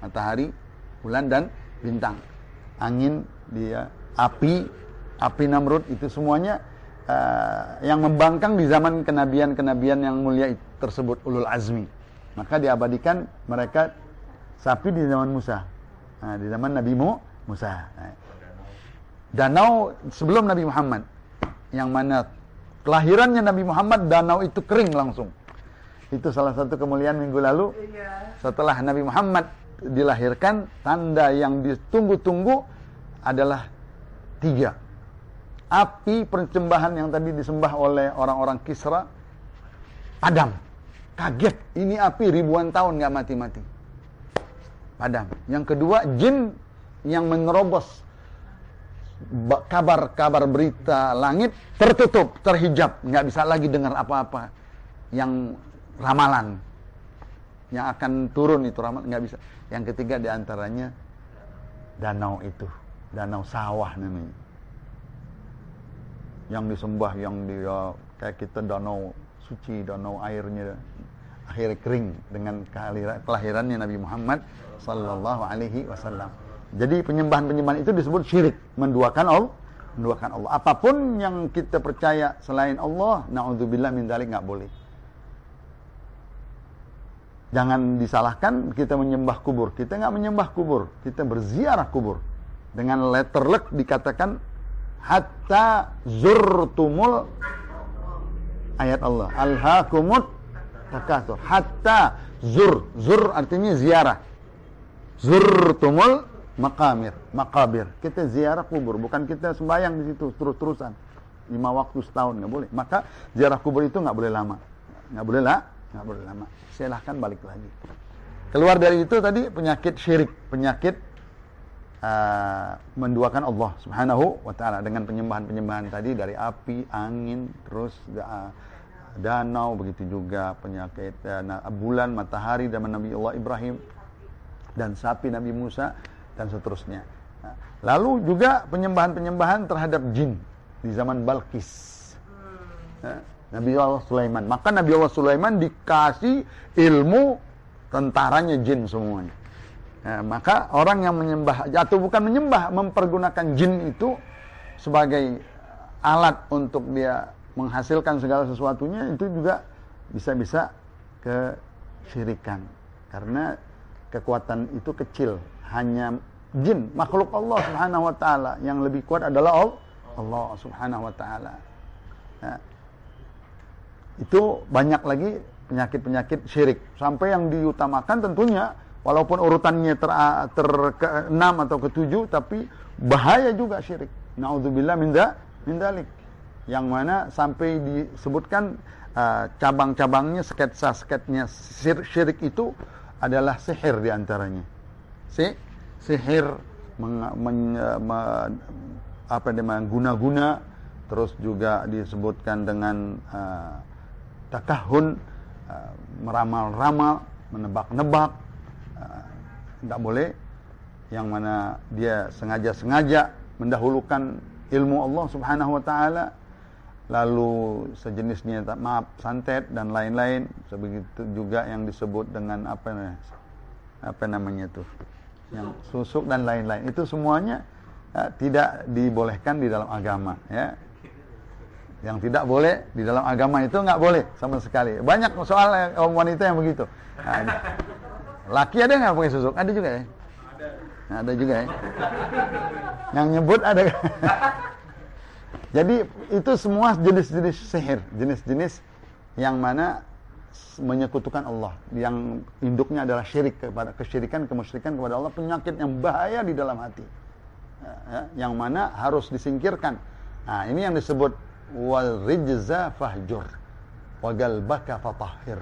matahari, bulan dan bintang. Angin, dia api, api Namrud itu semuanya uh, yang membangkang di zaman kenabian-kenabian yang mulia tersebut ulul azmi. Maka diabadikan mereka sapi di zaman Musa. Nah, di zaman Nabi Musa. Nah. Danau sebelum Nabi Muhammad yang mana kelahirannya Nabi Muhammad danau itu kering langsung. Itu salah satu kemuliaan minggu lalu. Iya. Setelah Nabi Muhammad dilahirkan, tanda yang ditunggu-tunggu adalah tiga. Api persembahan yang tadi disembah oleh orang-orang Kisra, padam. Kaget, ini api ribuan tahun nggak mati-mati. Padam. Yang kedua, jin yang menerobos kabar-kabar berita langit tertutup, terhijab, nggak bisa lagi dengar apa-apa yang ramalan yang akan turun itu ramalan nggak bisa. Yang ketiga di antaranya danau itu, danau sawah namanya, yang disembah, yang dia kayak kita danau suci, danau airnya akhirnya kering dengan kelahirannya Nabi Muhammad Sallallahu Alaihi Wasallam. Jadi penyembahan-penyembahan itu disebut syirik, menduakan Allah, menduakan Allah. Apa pun yang kita percaya selain Allah, naudzubillah min dzalik enggak boleh. Jangan disalahkan kita menyembah kubur. Kita enggak menyembah kubur, kita berziarah kubur. Dengan letter lek dikatakan hatta zurtumul ayat Allah. Alhaakumut takatsur. Hatta zur, zur artinya ziarah. Zurtumul makamir, makabir. Kita ziarah kubur, bukan kita sembahyang di situ terus-terusan. Lima waktu setahun nggak boleh. Maka ziarah kubur itu nggak boleh lama, nggak boleh lah, nggak boleh lama. Silahkan balik lagi. Keluar dari itu tadi penyakit syirik, penyakit uh, menduakan Allah Subhanahu wa taala dengan penyembahan-penyembahan tadi dari api, angin, terus uh, danau begitu juga penyakit uh, bulan, matahari dan Nabi Allah Ibrahim dan sapi Nabi Musa dan seterusnya. Nah, lalu juga penyembahan-penyembahan terhadap jin di zaman Balkis. Nah, Nabi Allah Sulaiman. Maka Nabi Allah Sulaiman dikasih ilmu tentaranya jin semuanya. Nah, maka orang yang menyembah atau bukan menyembah mempergunakan jin itu sebagai alat untuk dia menghasilkan segala sesuatunya itu juga bisa-bisa kesyirikan karena kekuatan itu kecil hanya jin, makhluk Allah Subhanahu wa taala. Yang lebih kuat adalah Allah Subhanahu wa taala. Nah, itu banyak lagi penyakit-penyakit syirik. Sampai yang diutamakan tentunya walaupun urutannya ter, ter ke enam atau ketujuh tapi bahaya juga syirik. Nauzubillah minda mindalik. Yang mana sampai disebutkan uh, cabang-cabangnya sketsa-sketnya syirik itu adalah sihir di antaranya. Si sihir meng, men, me, apa namanya guna-guna terus juga disebutkan dengan uh, takahun uh, meramal-ramal menebak-nebak tidak uh, boleh. Yang mana dia sengaja-sengaja mendahulukan ilmu Allah Subhanahu wa taala lalu sejenisnya maaf santet dan lain-lain sebegitu juga yang disebut dengan apa apa namanya tuh yang susuk dan lain-lain. Itu semuanya ya, tidak dibolehkan di dalam agama ya yang tidak boleh di dalam agama itu nggak boleh sama sekali. Banyak soal wanita yang begitu. Nah, laki ada nggak pakai susuk ada juga ya? Nah, ada juga ya? Yang nyebut ada. Jadi itu semua jenis-jenis sihir. Jenis-jenis yang mana menyekutukan Allah. Yang induknya adalah syirik kepada kesyirikan kemusyrikan kepada Allah. Penyakit yang bahaya di dalam hati. Ya, ya, yang mana harus disingkirkan. Nah ini yang disebut wal rijza fahjur wa galbaka fatahhir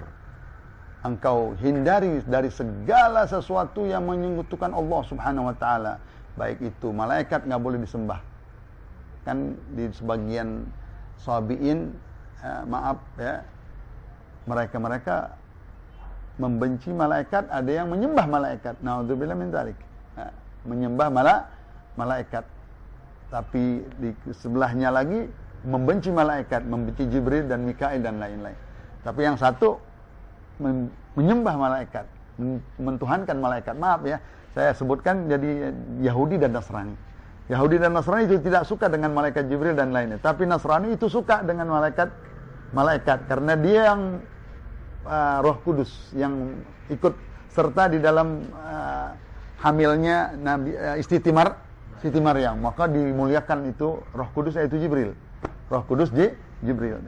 engkau hindari dari segala sesuatu yang menyekutukan Allah Subhanahu wa taala baik itu malaikat nggak boleh disembah kan di sebagian sahabiin eh, maaf ya mereka-mereka membenci malaikat, ada yang menyembah malaikat. Nauzubillah min dzalik. menyembah malah malaikat. Tapi di sebelahnya lagi membenci malaikat, membenci Jibril dan Mikail dan lain-lain. Tapi yang satu menyembah malaikat. mentuhankan malaikat. Maaf ya, saya sebutkan jadi Yahudi dan Nasrani. Yahudi dan Nasrani itu tidak suka dengan malaikat Jibril dan lainnya, tapi Nasrani itu suka dengan malaikat malaikat karena dia yang uh, Roh Kudus yang ikut serta di dalam uh, hamilnya Nabi uh, Istitimar Siti Maryam, maka dimuliakan itu Roh Kudus yaitu Jibril. Roh Kudus di Jibril.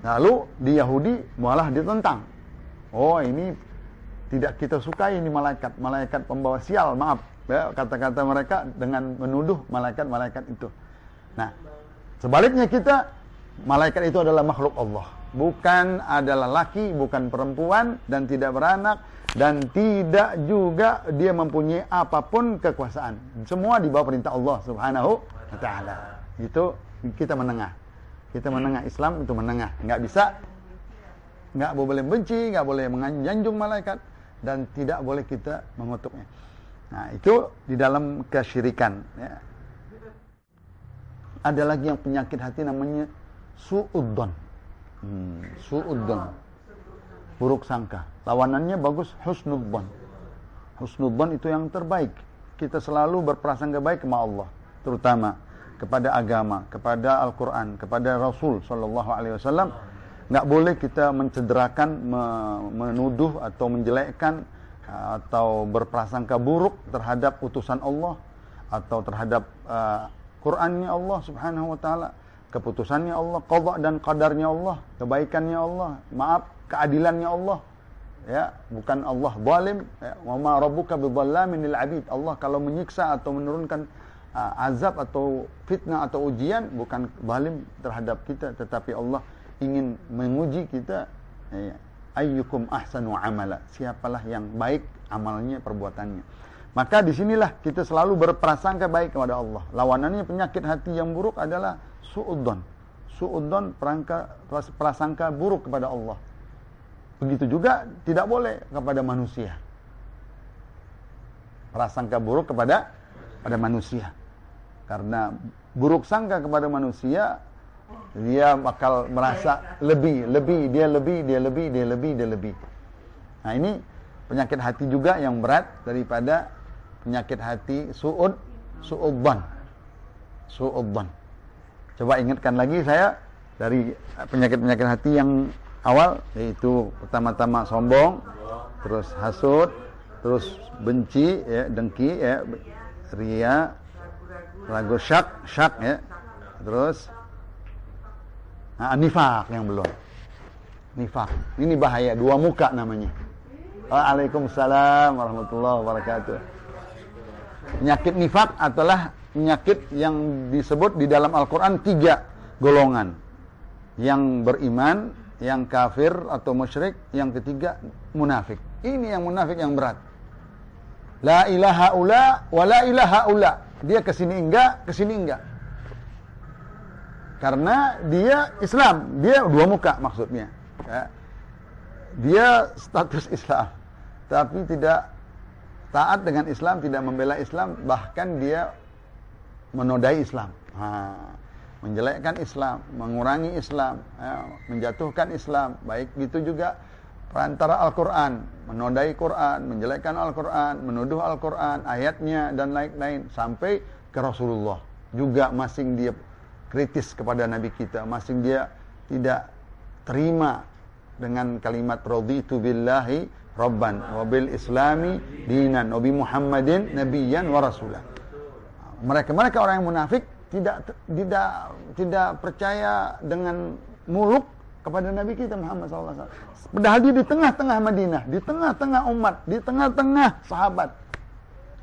Lalu di Yahudi malah ditentang. Oh, ini tidak kita sukai ini malaikat, malaikat pembawa sial, maaf ya, kata-kata mereka dengan menuduh malaikat-malaikat itu. Nah, sebaliknya kita malaikat itu adalah makhluk Allah, bukan adalah laki, bukan perempuan dan tidak beranak dan tidak juga dia mempunyai apa pun kekuasaan. Semua di bawah perintah Allah Subhanahu wa taala. Itu kita menengah. Kita menengah Islam itu menengah, nggak bisa nggak boleh benci, nggak boleh menganjung malaikat dan tidak boleh kita mengutuknya. Nah, itu di dalam kesyirikan. Ya. Ada lagi yang penyakit hati namanya su'uddon. Hmm, su'uddon. Buruk sangka. Lawanannya bagus husnudzon. Husnudzon itu yang terbaik. Kita selalu berprasangka baik kepada Allah, terutama kepada agama, kepada Al-Qur'an, kepada Rasul sallallahu alaihi wasallam. Nggak boleh kita mencederakan, menuduh atau menjelekkan atau berprasangka buruk terhadap utusan Allah atau terhadap uh, Qur'annya Allah Subhanahu wa taala, keputusannya Allah, qada dan qadarnya Allah, kebaikannya Allah, maaf, keadilannya Allah. Ya, bukan Allah zalim, ya, wa ma rabbuka bidzallamin lil abid. Allah kalau menyiksa atau menurunkan uh, azab atau fitnah atau ujian bukan zalim terhadap kita, tetapi Allah ingin menguji kita ya, ayyukum ahsanu amala. Siapalah yang baik amalnya, perbuatannya. Maka di sinilah kita selalu berprasangka baik kepada Allah. Lawanannya penyakit hati yang buruk adalah su'udon. Su'udon perangka, prasangka buruk kepada Allah. Begitu juga tidak boleh kepada manusia. Prasangka buruk kepada pada manusia. Karena buruk sangka kepada manusia dia bakal merasa lebih, lebih, dia lebih, dia lebih, dia lebih, dia lebih. Nah ini penyakit hati juga yang berat daripada penyakit hati suud, suudban. Suudban. Coba ingatkan lagi saya dari penyakit-penyakit hati yang awal yaitu pertama-tama sombong, terus hasut, terus benci, ya, dengki, ya, ria, ragu syak, syak ya. Terus Nah, nifak yang belum. Nifak. Ini bahaya, dua muka namanya. Waalaikumsalam warahmatullahi wabarakatuh. Penyakit nifak adalah penyakit yang disebut di dalam Al-Quran tiga golongan. Yang beriman, yang kafir atau musyrik, yang ketiga munafik. Ini yang munafik yang berat. La ilaha ula wa la ilaha ula. Dia ke sini enggak, ke sini enggak. Karena dia Islam, dia dua muka maksudnya. Ya. Dia status Islam, tapi tidak taat dengan Islam, tidak membela Islam, bahkan dia menodai Islam. Ha, menjelekkan Islam, mengurangi Islam, ya, menjatuhkan Islam. Baik itu juga perantara Al-Quran, menodai Quran, menjelekkan Al-Quran, menuduh Al-Quran, ayatnya, dan lain-lain. Sampai ke Rasulullah. Juga masing dia kritis kepada Nabi kita, masing dia tidak terima dengan kalimat raditu billahi rabban wa bil islami dinan wa bi Muhammadin nabiyyan wa rasulah. Mereka-mereka orang yang munafik tidak tidak tidak percaya dengan muluk kepada Nabi kita Muhammad SAW. Padahal dia di tengah-tengah Madinah, di tengah-tengah umat, di tengah-tengah sahabat.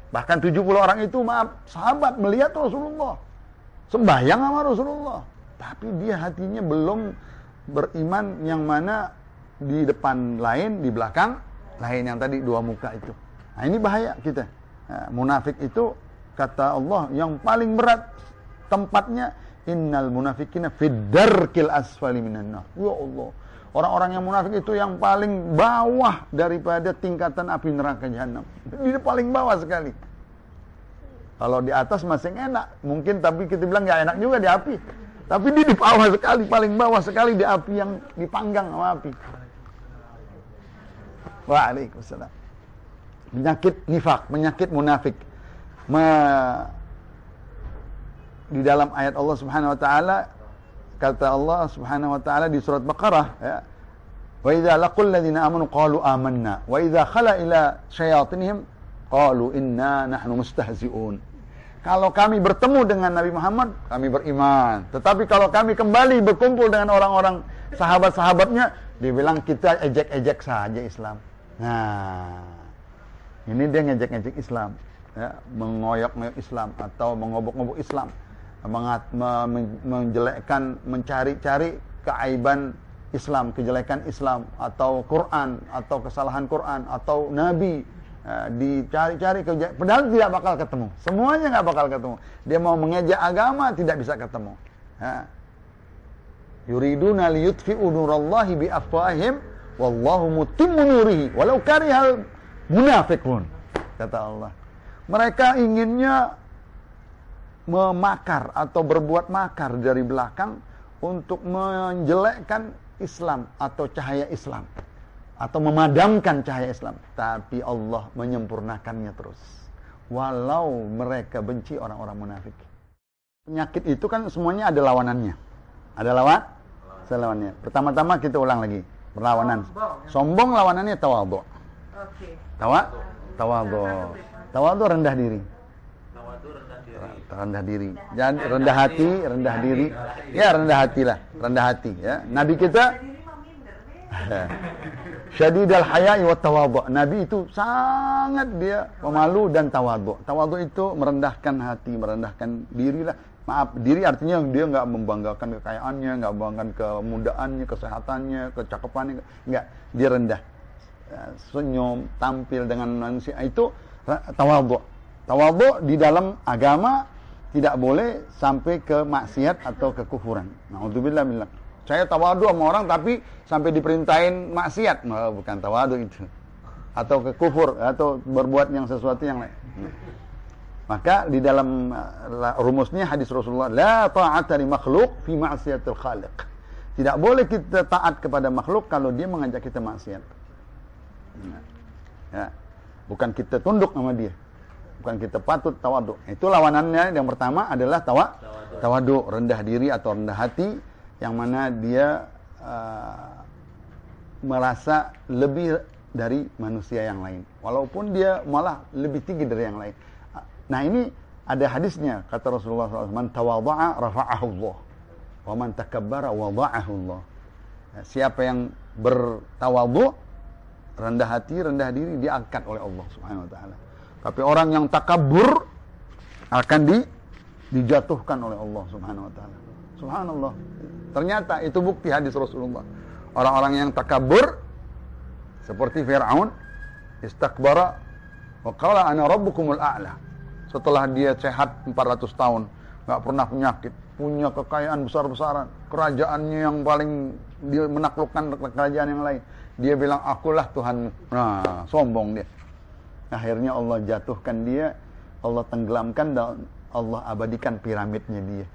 Bahkan 70 orang itu maaf, sahabat melihat Rasulullah sembahyang sama Rasulullah tapi dia hatinya belum beriman yang mana di depan lain di belakang lain yang tadi dua muka itu nah ini bahaya kita nah, munafik itu kata Allah yang paling berat tempatnya innal munafikina fiddarkil asfali minan nar ya Allah orang-orang yang munafik itu yang paling bawah daripada tingkatan api neraka jahanam di paling bawah sekali kalau di atas masih enak, mungkin tapi kita bilang nggak enak juga di api. Tapi di bawah sekali, paling bawah sekali di api yang dipanggang sama api. Waalaikumsalam. penyakit nifak, penyakit munafik. Me, di dalam ayat Allah Subhanahu wa taala kata Allah Subhanahu wa taala di surat Baqarah ya. Wa idza laqul ladzina amanu qalu amanna wa idza khala ila syayatinihim qalu inna nahnu mustahzi'un. Kalau kami bertemu dengan Nabi Muhammad, kami beriman. Tetapi kalau kami kembali berkumpul dengan orang-orang sahabat-sahabatnya, dibilang kita ejek-ejek saja Islam. Nah, ini dia ngejek-ngejek Islam, ya, mengoyok-ngoyok Islam atau mengobok-ngobok Islam, mengat, me, menjelekkan, mencari-cari keaiban Islam, kejelekan Islam atau Quran atau kesalahan Quran atau Nabi. Eh, dicari-cari padahal tidak bakal ketemu. Semuanya nggak bakal ketemu. Dia mau mengejek agama tidak bisa ketemu. Ha. yuriduna liyutfi'u nurallahi bi afwahim wallahu mutimmu nurihi walau karihal munafiqun kata Allah. Mereka inginnya memakar atau berbuat makar dari belakang untuk menjelekkan Islam atau cahaya Islam atau memadamkan cahaya Islam, tapi Allah menyempurnakannya terus. Walau mereka benci orang-orang munafik. Penyakit itu kan semuanya ada lawanannya. Ada lawan? Lawannya. Pertama-tama kita ulang lagi. Perlawanan. Sombong lawanannya tawadhu. Oke. Tawa? Tawadhu. Tawadhu rendah diri. Rendah diri. Jadi rendah hati, rendah diri. Ya rendah hati lah, rendah hati ya. Nabi kita Syadidal haya'i wa tawadhu. Nabi itu sangat dia pemalu dan tawadhu. Tawadhu itu merendahkan hati, merendahkan diri lah. Maaf, diri artinya dia nggak membanggakan kekayaannya, nggak membanggakan kemudaannya, kesehatannya, kecakapannya, nggak. Dia rendah. Ya, senyum, tampil dengan manusia itu tawadhu. Tawadhu di dalam agama tidak boleh sampai ke maksiat atau kekufuran. Nauzubillah billah. Saya tawadu sama orang tapi sampai diperintahin maksiat, nah, bukan tawadu itu. Atau ke kufur atau berbuat yang sesuatu yang lain. Maka di dalam uh, rumusnya hadis Rasulullah, la ta'ata li makhluk fi ma'siyatil khaliq. Tidak boleh kita taat kepada makhluk kalau dia mengajak kita maksiat. Nah, ya. Bukan kita tunduk sama dia. Bukan kita patut tawadu. Itu lawanannya. Yang pertama adalah tawa, tawadu, rendah diri atau rendah hati. Yang mana dia uh, merasa lebih dari manusia yang lain. Walaupun dia malah lebih tinggi dari yang lain. Nah ini ada hadisnya. Kata Rasulullah SAW man tawadha'a rafa'ahu Allah wa man takabbara wadha'ahu Allah siapa yang bertawadhu rendah hati rendah diri diangkat oleh Allah Subhanahu wa taala tapi orang yang takabur akan di dijatuhkan oleh Allah Subhanahu wa taala subhanallah Ternyata itu bukti hadis Rasulullah. Orang-orang yang takabur seperti Fir'aun istakbara wa qala ana rabbukumul a'la. Setelah dia sehat 400 tahun, nggak pernah penyakit, punya kekayaan besar-besaran, kerajaannya yang paling dia menaklukkan kerajaan yang lain. Dia bilang akulah Tuhan. Nah, sombong dia. Akhirnya Allah jatuhkan dia, Allah tenggelamkan dan Allah abadikan piramidnya dia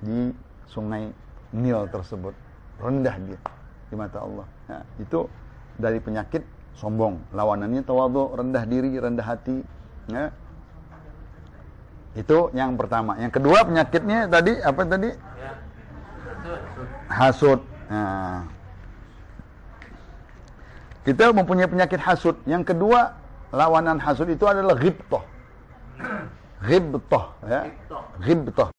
di sungai nil tersebut. Rendah dia di mata Allah. Nah, itu dari penyakit sombong. Lawanannya tawadhu rendah diri rendah hati. Ya. itu yang pertama. Yang kedua penyakitnya tadi apa tadi? Hasud. Nah. kita mempunyai penyakit hasud. Yang kedua lawanan hasud itu adalah ghibtah ghibtah ya. Ghibtah